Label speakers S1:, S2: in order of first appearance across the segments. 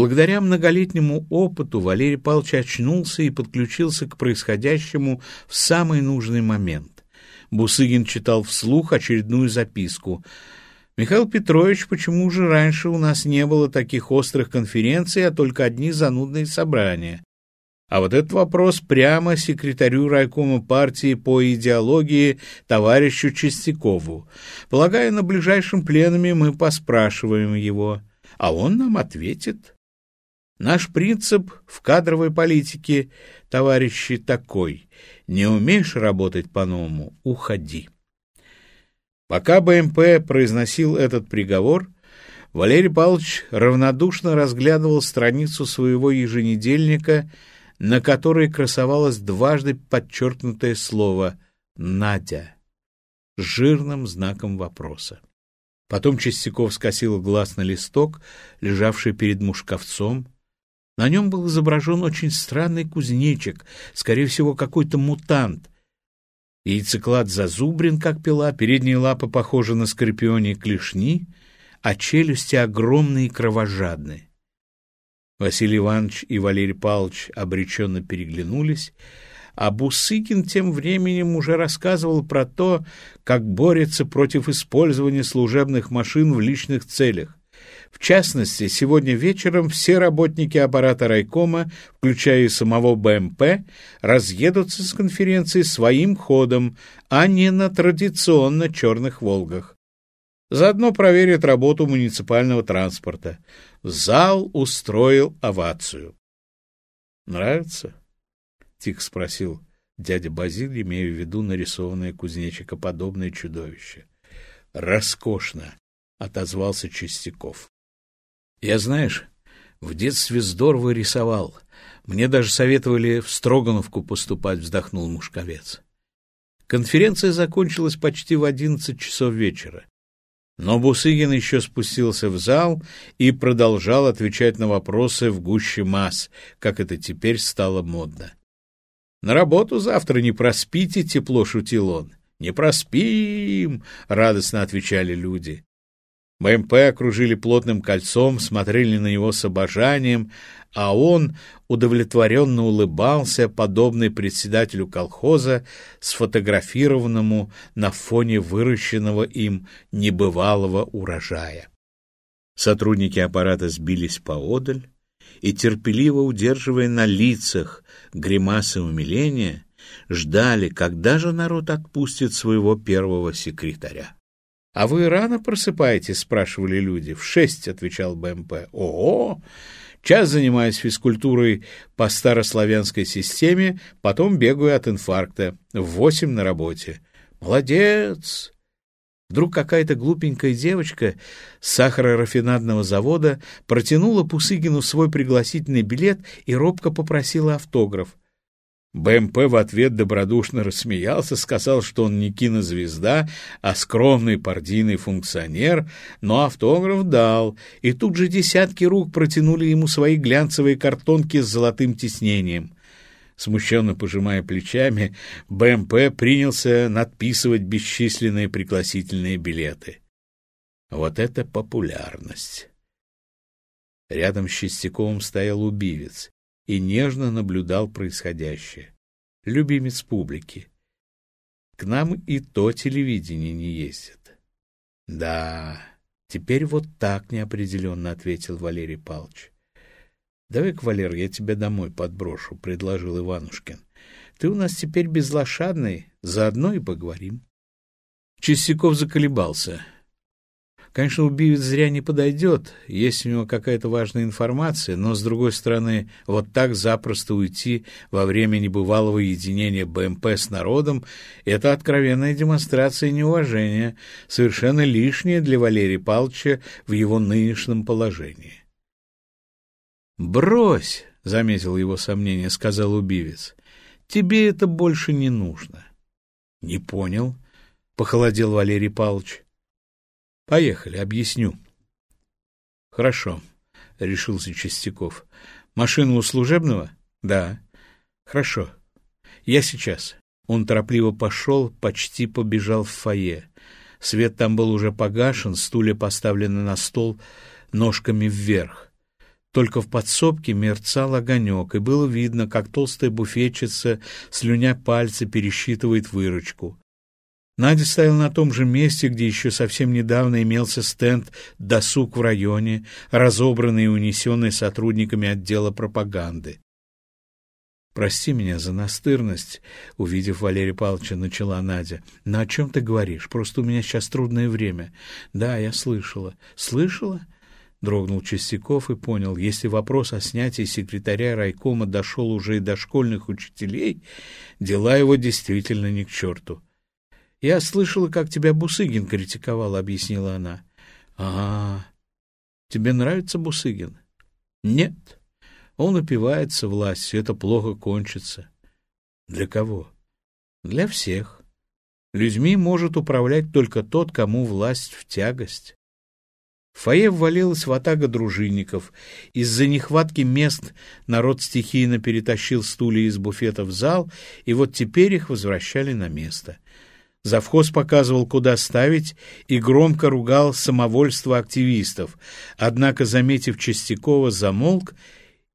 S1: Благодаря многолетнему опыту Валерий Павлович очнулся и подключился к происходящему в самый нужный момент. Бусыгин читал вслух очередную записку. «Михаил Петрович, почему же раньше у нас не было таких острых конференций, а только одни занудные собрания?» А вот этот вопрос прямо секретарю райкома партии по идеологии товарищу Чистякову. Полагаю, на ближайшем пленуме мы поспрашиваем его, а он нам ответит. Наш принцип в кадровой политике, товарищи, такой. Не умеешь работать по-новому — уходи. Пока БМП произносил этот приговор, Валерий Павлович равнодушно разглядывал страницу своего еженедельника, на которой красовалось дважды подчеркнутое слово «Надя» с жирным знаком вопроса. Потом Чистяков скосил глаз на листок, лежавший перед мушковцом, на нем был изображен очень странный кузнечик, скорее всего, какой-то мутант. Яйцеклад зазубрен, как пила, передние лапы похожи на скорпионе клешни, а челюсти огромные и кровожадные. Василий Иванович и Валерий Павлович обреченно переглянулись, а Бусыкин тем временем уже рассказывал про то, как борется против использования служебных машин в личных целях. В частности, сегодня вечером все работники аппарата райкома, включая и самого БМП, разъедутся с конференции своим ходом, а не на традиционно черных «Волгах». Заодно проверят работу муниципального транспорта. Зал устроил овацию. «Нравится?» — тихо спросил дядя Базил, имея в виду нарисованное кузнечикоподобное чудовище. «Роскошно!» — отозвался Чистяков. Я, знаешь, в детстве здорово рисовал. Мне даже советовали в Строгановку поступать, вздохнул Мушковец. Конференция закончилась почти в одиннадцать часов вечера. Но Бусыгин еще спустился в зал и продолжал отвечать на вопросы в гуще масс, как это теперь стало модно. «На работу завтра не проспите», — тепло шутил он. «Не проспим», — радостно отвечали люди. БМП окружили плотным кольцом, смотрели на него с обожанием, а он удовлетворенно улыбался, подобный председателю колхоза, сфотографированному на фоне выращенного им небывалого урожая. Сотрудники аппарата сбились поодаль и, терпеливо удерживая на лицах гримасы умиления, ждали, когда же народ отпустит своего первого секретаря. — А вы рано просыпаетесь? — спрашивали люди. — В шесть, — отвечал БМП. — Ого! Час занимаюсь физкультурой по старославянской системе, потом бегаю от инфаркта. В восемь на работе. Молодец! Вдруг какая-то глупенькая девочка с сахарорафинадного завода протянула Пусыгину свой пригласительный билет и робко попросила автограф. БМП в ответ добродушно рассмеялся, сказал, что он не кинозвезда, а скромный партийный функционер, но автограф дал, и тут же десятки рук протянули ему свои глянцевые картонки с золотым тиснением. Смущенно пожимая плечами, БМП принялся надписывать бесчисленные пригласительные билеты. Вот это популярность! Рядом с Чистяковым стоял убивец и нежно наблюдал происходящее. Любимец публики. К нам и то телевидение не ездит. — Да, теперь вот так неопределенно ответил Валерий Павлович. — Давай-ка, Валер, я тебя домой подброшу, — предложил Иванушкин. — Ты у нас теперь безлошадный, заодно и поговорим. Чистяков заколебался. Конечно, убивец зря не подойдет, есть у него какая-то важная информация, но, с другой стороны, вот так запросто уйти во время небывалого единения БМП с народом — это откровенная демонстрация неуважения, совершенно лишняя для Валерия Павловича в его нынешнем положении. «Брось!» — заметил его сомнение, — сказал убивец. «Тебе это больше не нужно». «Не понял», — похолодел Валерий Павлович. Поехали, объясню. Хорошо, решился Чистяков. Машина у служебного? Да. Хорошо. Я сейчас. Он торопливо пошел, почти побежал в фойе. Свет там был уже погашен, стулья поставлены на стол ножками вверх. Только в подсобке мерцал огонек, и было видно, как толстая буфетчица, слюня пальцы, пересчитывает выручку. Надя стояла на том же месте, где еще совсем недавно имелся стенд «Досуг в районе», разобранный и унесенный сотрудниками отдела пропаганды. «Прости меня за настырность», — увидев Валерия Павловича, начала Надя. «Но о чем ты говоришь? Просто у меня сейчас трудное время». «Да, я слышала». «Слышала?» Дрогнул Чистяков и понял, если вопрос о снятии секретаря райкома дошел уже и до школьных учителей, дела его действительно не к черту. — Я слышала, как тебя Бусыгин критиковал, — объяснила она. — А, тебе нравится Бусыгин? — Нет. Он упивается властью, это плохо кончится. — Для кого? — Для всех. Людьми может управлять только тот, кому власть в тягость. В фойе ввалилась ватага дружинников. Из-за нехватки мест народ стихийно перетащил стулья из буфета в зал, и вот теперь их возвращали на место. Завхоз показывал, куда ставить, и громко ругал самовольство активистов, однако, заметив Чистякова, замолк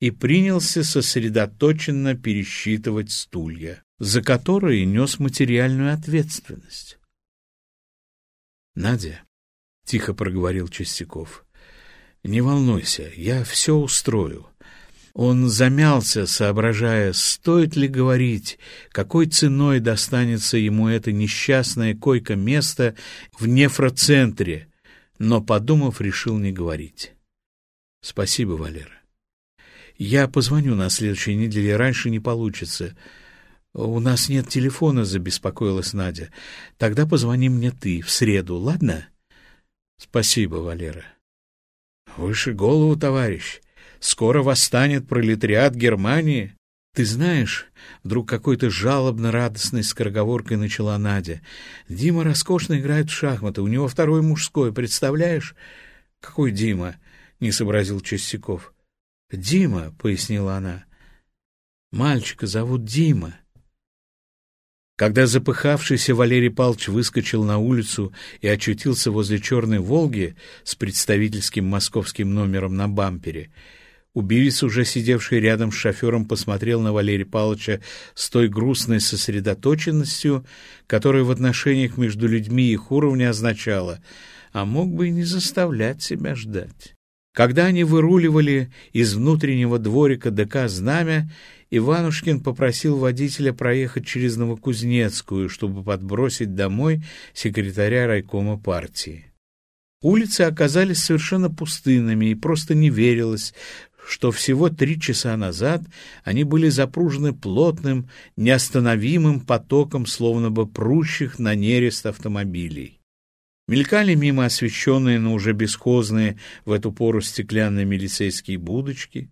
S1: и принялся сосредоточенно пересчитывать стулья, за которые нес материальную ответственность. «Надя», — тихо проговорил Чистяков. — Не волнуйся, я все устрою. Он замялся, соображая, стоит ли говорить, какой ценой достанется ему это несчастное койко-место в нефроцентре, но, подумав, решил не говорить. — Спасибо, Валера. Я позвоню на следующей неделе, раньше не получится. У нас нет телефона, забеспокоилась Надя. Тогда позвони мне ты в среду, ладно? — Спасибо, Валера. Выше голову, товарищ. Скоро восстанет пролетариат Германии. Ты знаешь, вдруг какой-то жалобно-радостной скороговоркой начала Надя. Дима роскошно играет в шахматы, у него второй мужской, представляешь? Какой Дима? Не сообразил Чистяков. Дима, пояснила она. Мальчика зовут Дима. Когда запыхавшийся Валерий Павлович выскочил на улицу и очутился возле черной «Волги» с представительским московским номером на бампере, убивец, уже сидевший рядом с шофером, посмотрел на Валерия Павловича с той грустной сосредоточенностью, которая в отношениях между людьми их уровня означала «а мог бы и не заставлять себя ждать». Когда они выруливали из внутреннего дворика ДК «Знамя», Иванушкин попросил водителя проехать через Новокузнецкую, чтобы подбросить домой секретаря райкома партии. Улицы оказались совершенно пустынными, и просто не верилось, что всего три часа назад они были запружены плотным, неостановимым потоком, словно бы прущих на нерест автомобилей. Мелькали мимо освещенные, но уже бесхозные в эту пору стеклянные милицейские будочки.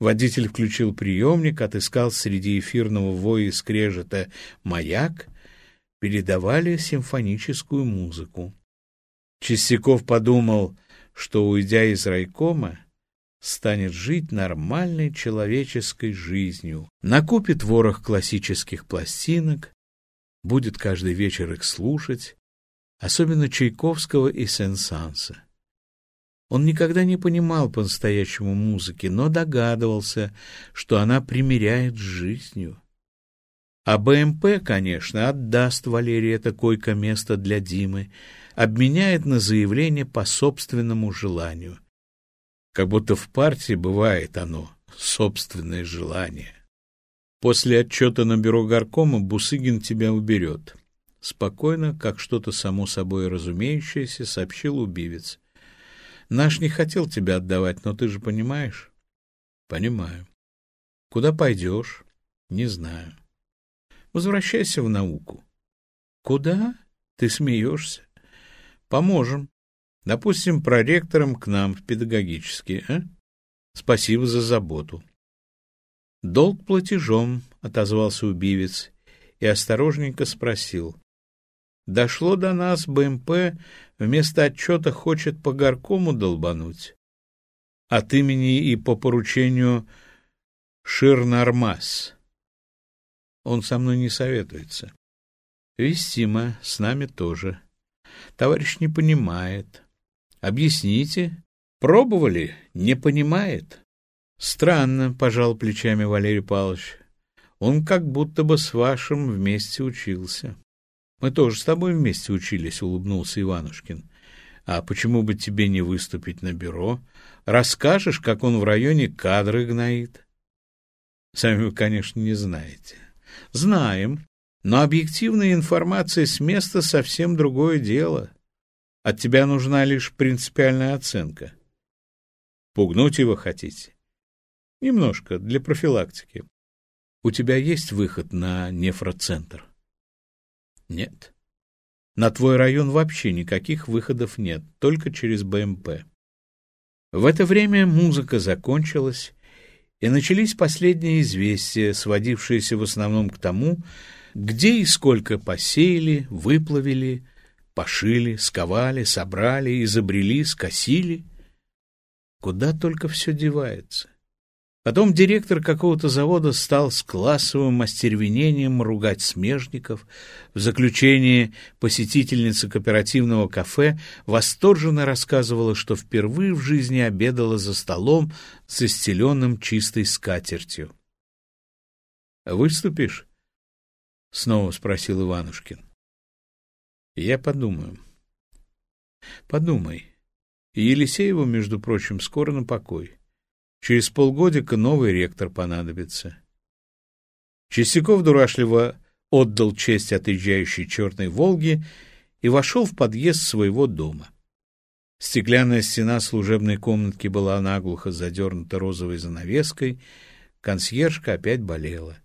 S1: Водитель включил приемник, отыскал среди эфирного воя и скрежета маяк, передавали симфоническую музыку. Чистяков подумал, что, уйдя из райкома, станет жить нормальной человеческой жизнью, накупит ворох классических пластинок, будет каждый вечер их слушать, особенно Чайковского и Сен-Санса. Он никогда не понимал по-настоящему музыки, но догадывался, что она примиряет с жизнью. А БМП, конечно, отдаст Валерии это койко-место для Димы, обменяет на заявление по собственному желанию. Как будто в партии бывает оно, собственное желание. После отчета на бюро горкома Бусыгин тебя уберет. Спокойно, как что-то само собой разумеющееся, сообщил убивец. Наш не хотел тебя отдавать, но ты же понимаешь? Понимаю. Куда пойдешь? Не знаю. Возвращайся в науку. Куда? Ты смеешься? Поможем. Допустим, проректором к нам в педагогические, а? Спасибо за заботу. Долг платежом, — отозвался убивец и осторожненько спросил. Дошло до нас, БМП вместо отчета хочет по горкому долбануть. От имени и по поручению Ширнармас. Он со мной не советуется. Вестимо, с нами тоже. Товарищ не понимает. Объясните, Пробовали, не понимает. Странно, пожал плечами Валерий Павлович. Он как будто бы с вашим вместе учился. Мы тоже с тобой вместе учились, улыбнулся Иванушкин. А почему бы тебе не выступить на бюро? Расскажешь, как он в районе кадры гноит? Сами вы, конечно, не знаете. Знаем, но объективная информация с места совсем другое дело. От тебя нужна лишь принципиальная оценка. Пугнуть его хотите? Немножко, для профилактики. У тебя есть выход на нефроцентр? Нет. На твой район вообще никаких выходов нет, только через БМП. В это время музыка закончилась, и начались последние известия, сводившиеся в основном к тому, где и сколько посеяли, выплавили, пошили, сковали, собрали, изобрели, скосили. Куда только все девается. Потом директор какого-то завода стал с классовым остервенением ругать смежников. В заключение посетительница кооперативного кафе восторженно рассказывала, что впервые в жизни обедала за столом со стеленным чистой скатертью. «Выступишь?» — снова спросил Иванушкин. «Я подумаю». «Подумай. Елисееву, между прочим, скоро на покой». Через полгодика новый ректор понадобится. Чистяков дурашливо отдал честь отъезжающей черной «Волге» и вошел в подъезд своего дома. Стеклянная стена служебной комнатки была наглухо задернута розовой занавеской, консьержка опять болела.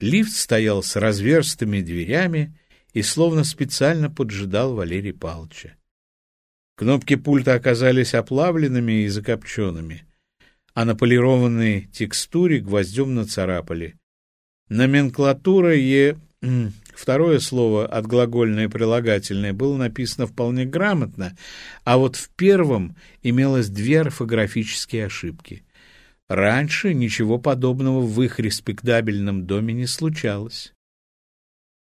S1: Лифт стоял с разверстыми дверями и словно специально поджидал Валерий Павловича. Кнопки пульта оказались оплавленными и закопченными а на полированной текстуре гвоздем нацарапали. Номенклатура «е» Второе слово, отглагольное прилагательное, было написано вполне грамотно, а вот в первом имелось две орфографические ошибки. Раньше ничего подобного в их респектабельном доме не случалось.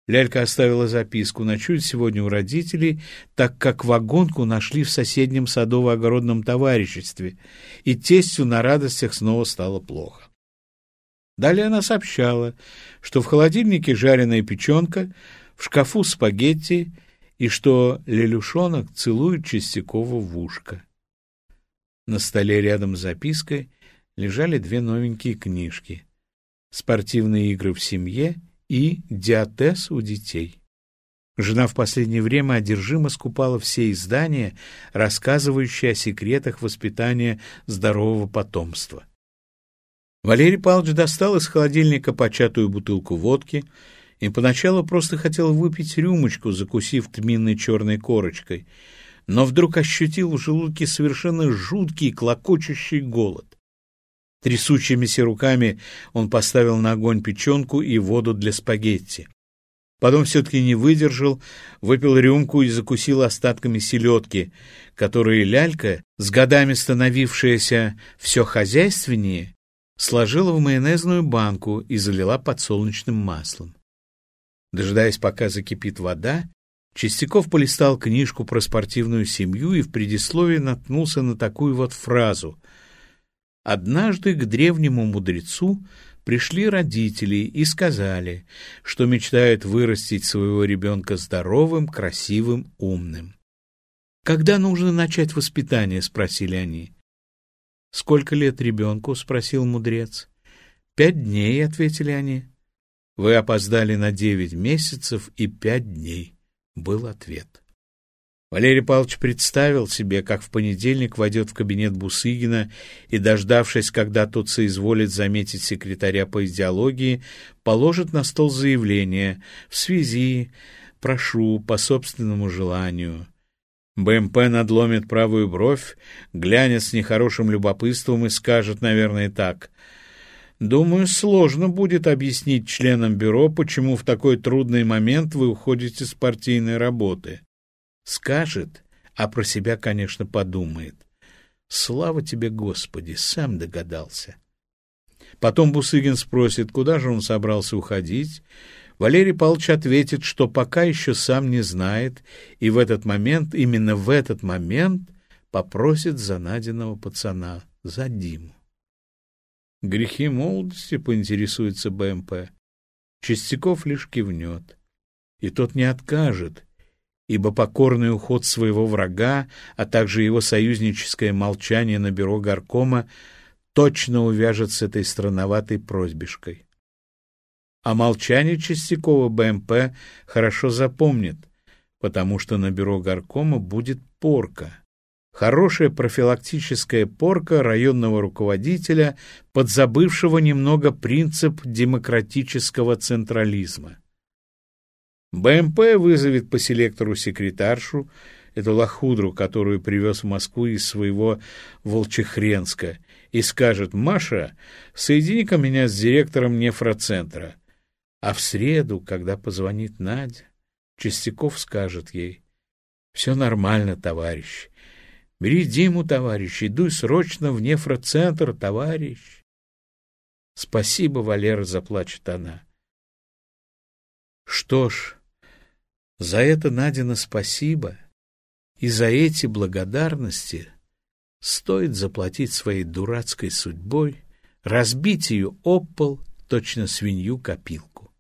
S1: Лялька оставила записку ночует сегодня у родителей, так как вагонку нашли в соседнем садово-огородном товариществе, и тестью на радостях снова стало плохо. Далее она сообщала, что в холодильнике жареная печенка, в шкафу спагетти и что Лелюшонок целует Чистякова в ушко. На столе рядом с запиской лежали две новенькие книжки «Спортивные игры в семье» и диатез у детей. Жена в последнее время одержимо скупала все издания, рассказывающие о секретах воспитания здорового потомства. Валерий Павлович достал из холодильника початую бутылку водки и поначалу просто хотел выпить рюмочку, закусив тминной черной корочкой, но вдруг ощутил в желудке совершенно жуткий клокочущий голод. Трясущимися руками он поставил на огонь печенку и воду для спагетти. Потом все-таки не выдержал, выпил рюмку и закусил остатками селедки, которые лялька, с годами становившаяся все хозяйственнее, сложила в майонезную банку и залила подсолнечным маслом. Дожидаясь, пока закипит вода, Чистяков полистал книжку про спортивную семью и в предисловии наткнулся на такую вот фразу — Однажды к древнему мудрецу пришли родители и сказали, что мечтают вырастить своего ребенка здоровым, красивым, умным. «Когда нужно начать воспитание?» — спросили они. «Сколько лет ребенку?» — спросил мудрец. «Пять дней», — ответили они. «Вы опоздали на девять месяцев и пять дней», — был ответ. Валерий Павлович представил себе, как в понедельник войдет в кабинет Бусыгина и, дождавшись, когда тот соизволит заметить секретаря по идеологии, положит на стол заявление «В связи, прошу, по собственному желанию». БМП надломит правую бровь, глянет с нехорошим любопытством и скажет, наверное, так. «Думаю, сложно будет объяснить членам бюро, почему в такой трудный момент вы уходите с партийной работы». Скажет, а про себя, конечно, подумает. Слава тебе, Господи, сам догадался. Потом Бусыгин спросит, куда же он собрался уходить. Валерий Павлович ответит, что пока еще сам не знает, и в этот момент, именно в этот момент, попросит за Надиного пацана, за Диму. Грехи молодости, поинтересуется БМП. Чистяков лишь кивнет. И тот не откажет, ибо покорный уход своего врага, а также его союзническое молчание на бюро горкома точно увяжет с этой странноватой просьбишкой. А молчание Чистякова БМП хорошо запомнит, потому что на бюро горкома будет порка. Хорошая профилактическая порка районного руководителя, подзабывшего немного принцип демократического централизма. БМП вызовет по селектору секретаршу, эту лохудру, которую привез в Москву из своего Волчехренска, и скажет «Маша, соедини-ка меня с директором нефроцентра». А в среду, когда позвонит Надя, Чистяков скажет ей «Все нормально, товарищ. Бери Диму, товарищ, идуй срочно в нефроцентр, товарищ». «Спасибо, Валера», — заплачет она. Что ж, за это Надина спасибо, и за эти благодарности стоит заплатить своей дурацкой судьбой, разбить ее об пол, точно свинью-копилку.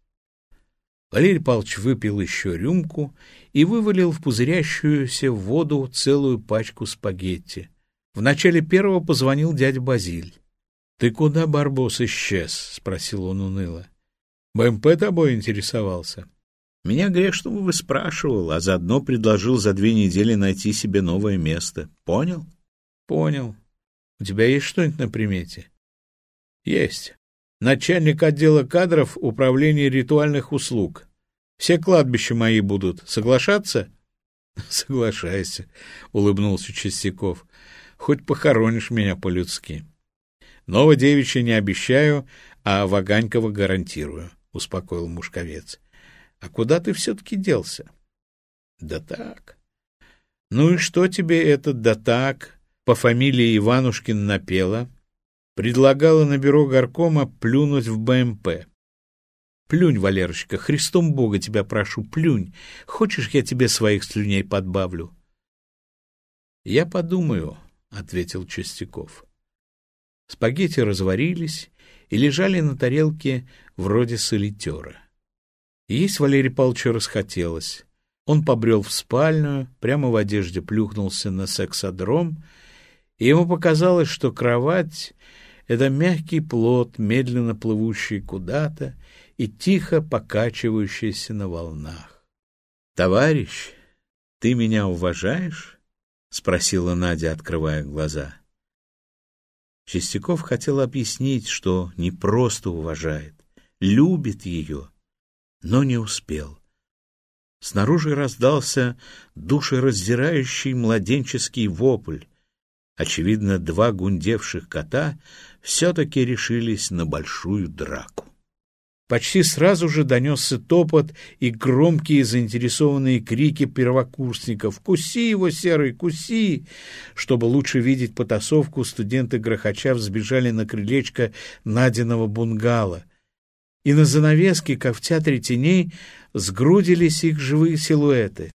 S1: Валерий Павлович выпил еще рюмку и вывалил в пузырящуюся воду целую пачку спагетти. В начале первого позвонил дядя Базиль. — Ты куда, Барбос, исчез? — спросил он уныло. — БМП тобой интересовался. — меня грех, чтобы вы спрашивал, а заодно предложил за две недели найти себе новое место. Понял? Понял. У тебя есть что-нибудь на примете? Есть. Начальник отдела кадров управления ритуальных услуг. Все кладбища мои будут. Соглашаться? Соглашайся, улыбнулся Чистяков. Хоть похоронишь меня по-людски. Новодевичья не обещаю, а Ваганькова гарантирую, успокоил мушковец. А куда ты все-таки делся? Да так. Ну и что тебе этот да так по фамилии Иванушкин напела? Предлагала на бюро горкома плюнуть в БМП. Плюнь, Валерочка, Христом Бога тебя прошу, плюнь. Хочешь, я тебе своих слюней подбавлю? Я подумаю, — ответил Чистяков. Спагетти разварились и лежали на тарелке вроде солитера. Есть Валерий Павловичу расхотелось. Он побрел в спальню, прямо в одежде плюхнулся на сексодром, и ему показалось, что кровать — это мягкий плод, медленно плывущий куда-то и тихо покачивающийся на волнах. — Товарищ, ты меня уважаешь? — спросила Надя, открывая глаза. Чистяков хотел объяснить, что не просто уважает, любит ее — но не успел. Снаружи раздался душераздирающий младенческий вопль. Очевидно, два гундевших кота все-таки решились на большую драку. Почти сразу же донесся топот и громкие заинтересованные крики первокурсников «Куси его, Серый, куси!» Чтобы лучше видеть потасовку, студенты Грохача взбежали на крылечко Надиного бунгало и на занавеске, как в театре теней, сгрудились их живые силуэты.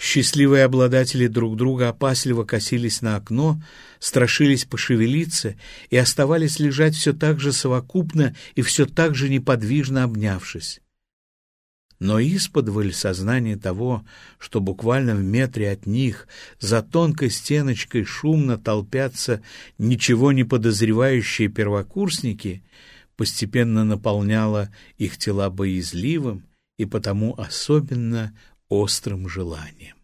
S1: Счастливые обладатели друг друга опасливо косились на окно, страшились пошевелиться и оставались лежать все так же совокупно и все так же неподвижно обнявшись. Но исподволь сознание того, что буквально в метре от них за тонкой стеночкой шумно толпятся ничего не подозревающие первокурсники — постепенно наполняла их тела боязливым и потому особенно острым желанием.